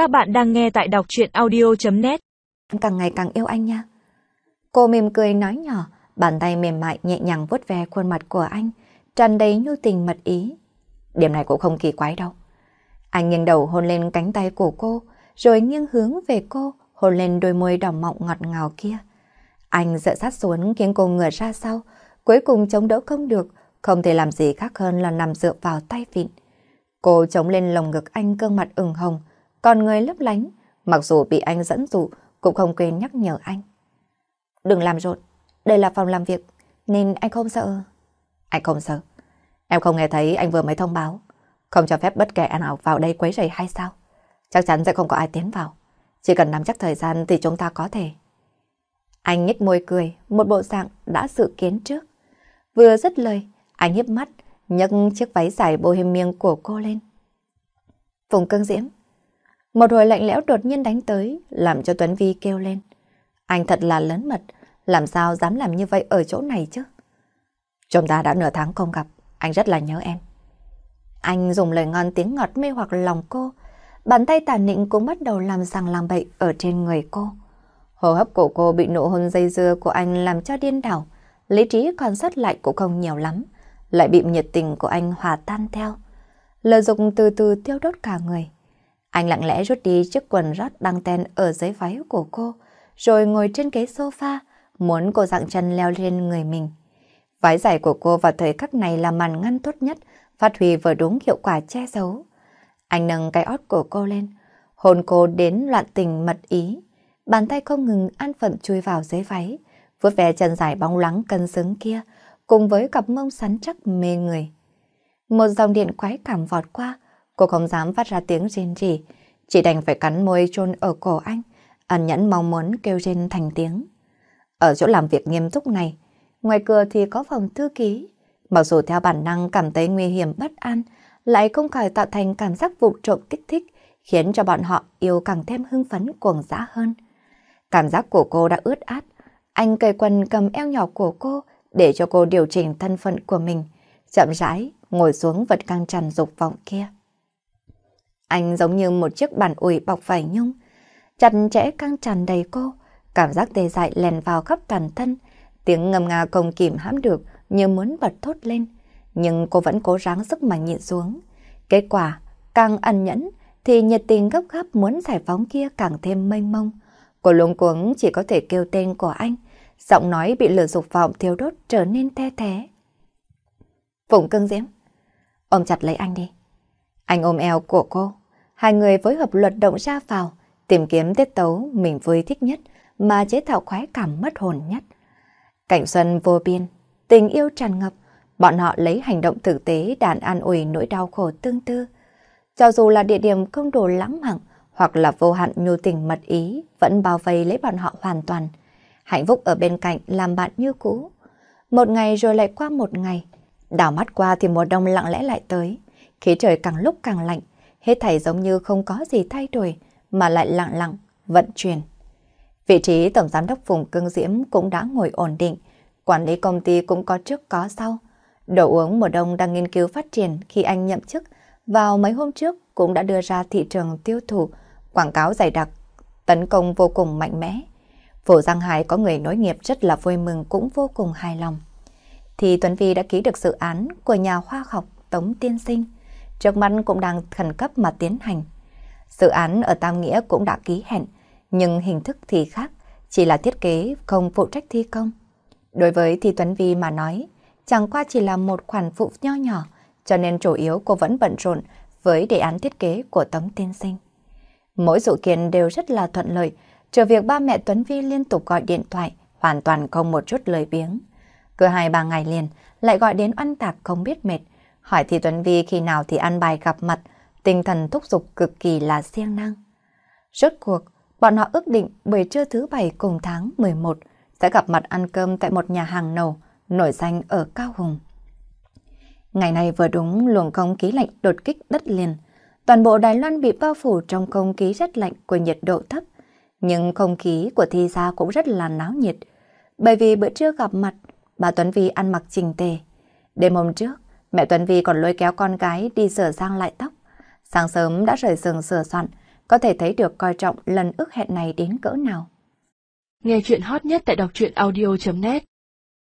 Các bạn đang nghe tại đọc chuyện audio.net Càng ngày càng yêu anh nha. Cô mỉm cười nói nhỏ, bàn tay mềm mại nhẹ nhàng vuốt ve khuôn mặt của anh, tràn đầy nhu tình mật ý. Điểm này cũng không kỳ quái đâu. Anh nghiêng đầu hôn lên cánh tay của cô, rồi nghiêng hướng về cô, hôn lên đôi môi đỏ mọng ngọt ngào kia. Anh dựa sát xuống khiến cô ngửa ra sau, cuối cùng chống đỡ không được, không thể làm gì khác hơn là nằm dựa vào tay vịn. Cô chống lên lồng ngực anh cơn mặt ửng hồng, còn người lấp lánh, mặc dù bị anh dẫn dụ, cũng không quên nhắc nhở anh. Đừng làm rộn, đây là phòng làm việc, nên anh không sợ. Anh không sợ. Em không nghe thấy anh vừa mới thông báo, không cho phép bất kể ai nào vào đây quấy rầy hay sao? Chắc chắn sẽ không có ai tiến vào. Chỉ cần nắm chắc thời gian thì chúng ta có thể. Anh nhếch môi cười, một bộ dạng đã dự kiến trước. Vừa dứt lời, anh hiếp mắt, nhấc chiếc váy dài bohemian của cô lên. Phùng cương diễm. Một hồi lạnh lẽo đột nhiên đánh tới, làm cho Tuấn Vi kêu lên. Anh thật là lớn mật, làm sao dám làm như vậy ở chỗ này chứ? Chúng ta đã nửa tháng không gặp, anh rất là nhớ em. Anh dùng lời ngon tiếng ngọt mê hoặc lòng cô, bàn tay tàn nịnh cũng bắt đầu làm rằng làm bậy ở trên người cô. Hô hấp của cô bị nụ hôn dây dưa của anh làm cho điên đảo, lý trí còn sót lại cũng không nhiều lắm, lại bị nhiệt tình của anh hòa tan theo. Lời dục từ từ tiêu đốt cả người. Anh lặng lẽ rút đi chiếc quần rót đăng ten ở dưới váy của cô, rồi ngồi trên ghế sofa, muốn cô dạng chân leo lên người mình. Váy dài của cô vào thời khắc này là màn ngăn tốt nhất, phát huy vừa đúng hiệu quả che giấu. Anh nâng cái ót của cô lên, hôn cô đến loạn tình mật ý. Bàn tay không ngừng an phận chui vào dưới váy, vuốt ve chân dài bóng lắng cân xứng kia, cùng với cặp mông sắn chắc mê người. Một dòng điện quái cảm vọt qua, cô không dám phát ra tiếng rên rỉ, chỉ đành phải cắn môi chôn ở cổ anh, ẩn nhẫn mong muốn kêu rên thành tiếng. Ở chỗ làm việc nghiêm túc này, ngoài cửa thì có phòng thư ký, mặc dù theo bản năng cảm thấy nguy hiểm bất an, lại không khỏi tạo thành cảm giác vụ trộm kích thích, khiến cho bọn họ yêu càng thêm hưng phấn cuồng dã hơn. Cảm giác của cô đã ướt át, anh cởi quần cầm eo nhỏ của cô để cho cô điều chỉnh thân phận của mình, chậm rãi ngồi xuống vật căng tràn dục vọng kia. Anh giống như một chiếc bàn ủi bọc vải nhung, chặt chẽ căng tràn đầy cô, cảm giác tê dại lèn vào khắp toàn thân, tiếng ngầm ngà không kìm hãm được như muốn bật thốt lên, nhưng cô vẫn cố ráng sức mà nhịn xuống. Kết quả, càng ẩn nhẫn thì nhiệt tình gấp gáp muốn giải phóng kia càng thêm mênh mông. Cô luống cuống chỉ có thể kêu tên của anh, giọng nói bị lửa dục vọng thiếu đốt trở nên the thế. Phụng cưng diễm, ôm chặt lấy anh đi. Anh ôm eo của cô, hai người phối hợp luật động ra vào, tìm kiếm tiết tấu mình vui thích nhất mà chế tạo khoái cảm mất hồn nhất. Cảnh xuân vô biên, tình yêu tràn ngập, bọn họ lấy hành động thực tế đàn an ủi nỗi đau khổ tương tư. Cho dù là địa điểm không đồ lãng mạn hoặc là vô hạn nhu tình mật ý vẫn bao vây lấy bọn họ hoàn toàn. Hạnh phúc ở bên cạnh làm bạn như cũ. Một ngày rồi lại qua một ngày. Đảo mắt qua thì mùa đông lặng lẽ lại tới. Khí trời càng lúc càng lạnh. Hết thảy giống như không có gì thay đổi mà lại lặng lặng vận chuyển. Vị trí Tổng Giám đốc Phùng Cương Diễm cũng đã ngồi ổn định. Quản lý công ty cũng có trước có sau. Đồ uống mùa đông đang nghiên cứu phát triển khi anh nhậm chức. Vào mấy hôm trước cũng đã đưa ra thị trường tiêu thụ, quảng cáo dày đặc, tấn công vô cùng mạnh mẽ. Phổ Giang Hải có người nối nghiệp rất là vui mừng cũng vô cùng hài lòng. Thì Tuấn Vi đã ký được dự án của nhà khoa học Tống Tiên Sinh. Trước mắt cũng đang khẩn cấp mà tiến hành. Dự án ở Tam Nghĩa cũng đã ký hẹn, nhưng hình thức thì khác, chỉ là thiết kế không phụ trách thi công. Đối với Thi Tuấn Vi mà nói, chẳng qua chỉ là một khoản phụ nho nhỏ, cho nên chủ yếu cô vẫn bận rộn với đề án thiết kế của Tống Tiên Sinh. Mỗi sự kiện đều rất là thuận lợi, trừ việc ba mẹ Tuấn Vi liên tục gọi điện thoại, hoàn toàn không một chút lời biếng. Cứ hai ba ngày liền, lại gọi đến ăn tạc không biết mệt, hỏi thì Tuấn Vi khi nào thì ăn bài gặp mặt, tinh thần thúc giục cực kỳ là siêng năng. Rốt cuộc, bọn họ ước định buổi trưa thứ bảy cùng tháng 11 sẽ gặp mặt ăn cơm tại một nhà hàng nầu nổi danh ở Cao Hùng. Ngày này vừa đúng luồng không khí lạnh đột kích đất liền. Toàn bộ Đài Loan bị bao phủ trong không khí rất lạnh của nhiệt độ thấp. Nhưng không khí của thi gia cũng rất là náo nhiệt. Bởi vì bữa trưa gặp mặt, bà Tuấn Vi ăn mặc trình tề. Đêm hôm trước, mẹ Tuấn Vi còn lôi kéo con gái đi sửa sang lại tóc. Sáng sớm đã rời giường sửa soạn, có thể thấy được coi trọng lần ước hẹn này đến cỡ nào. Nghe chuyện hot nhất tại đọc truyện audio.net